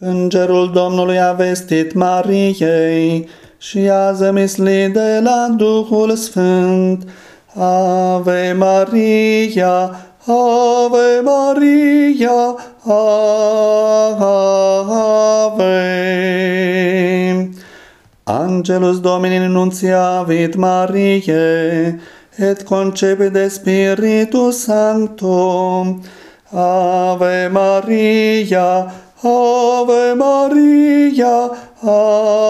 Îngerul Domnului a vestit Mariei și a zămislit de la Duhul Sfânt. Ave Maria, Ave Maria, Ave. Angelus Domini nunciavit Mariae, et concepit Spiritus Sancto. Ave Maria, Ave Maria, Ave.